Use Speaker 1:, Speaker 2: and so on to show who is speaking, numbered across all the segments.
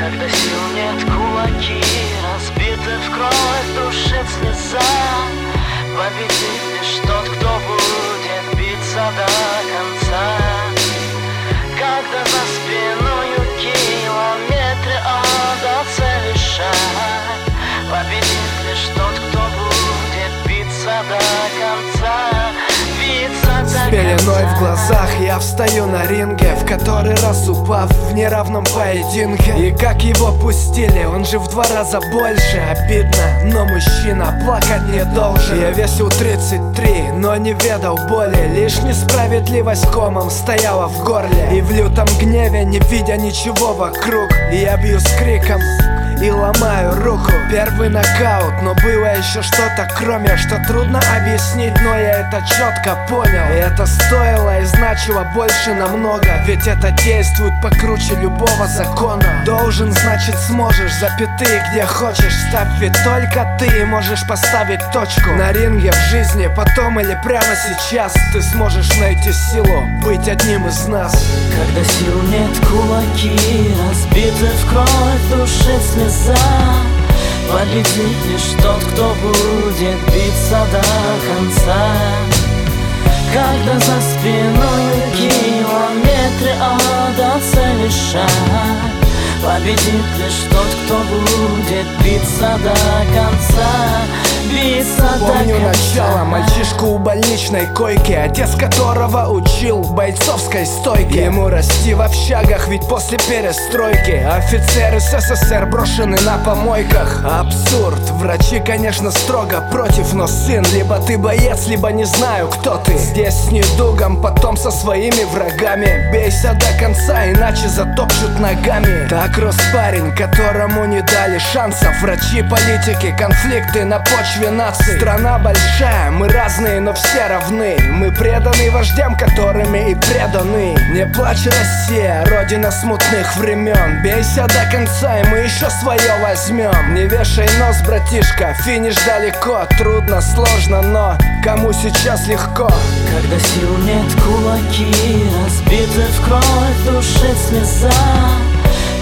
Speaker 1: Когда сил нет, кулаки разбиты в кровь, душит слеза Победит лишь тот, кто будет биться до конца. Когда за спиною километры,
Speaker 2: пеленой в глазах я встаю на ринге В который раз упав в неравном поединке. И как его пустили, он же в два раза больше. Обидно, но мужчина плакать не должен. Я весил 33, но не ведал боли. Лишь несправедливость комом стояла в горле. И в лютом гневе, не видя ничего вокруг. Я бью с криком и ломаю руку. Первый нокаут, но было еще что-то кроме Что трудно объяснить, но я это четко понял. И это стоило и значило больше намного Ведь это действует покруче любого закона. Должен, значит сможешь, запятые где хочешь Ставь, ведь только ты можешь поставить точку На ринге в жизни, потом или прямо сейчас Ты сможешь найти силу, быть одним из нас.
Speaker 1: Когда сил нет, кулаки разбиты в кровь, душит слеза Победит лишь тот, кто будет биться до конца. Когда за спиной километры, до цели шаг Победит лишь тот, кто будет биться до конца
Speaker 2: Помню начало, мальчишку у больничной койки Отец которого учил бойцовской стойке. Ему расти в общагах, ведь после перестройки Офицеры СССР брошены на помойках. Абсурд, врачи, конечно, строго против Но сын, либо ты боец, либо не знаю, кто ты. Здесь с недугом, потом со своими врагами. Бейся до конца, иначе затопчут ногами. Так рос парень, которому не дали шансов. Врачи, политики, конфликты на почве наций. Страна большая, мы разные, но все равны. Мы преданы вождям, которыми и преданы. Не плачь, Россия, родина смутных времен Бейся до конца, и мы еще свое возьмем Не вешай нос, братишка, финиш далеко. Трудно, сложно, но кому сейчас легко?
Speaker 1: Когда сил нет, кулаки разбиты в кровь, душит слеза.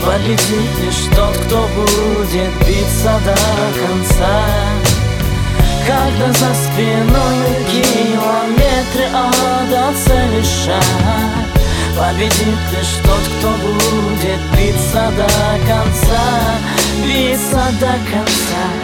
Speaker 1: Победит лишь тот, кто будет биться до конца. Когда за спиной километры, а до цели Победит лишь тот, кто будет биться до конца Биться до конца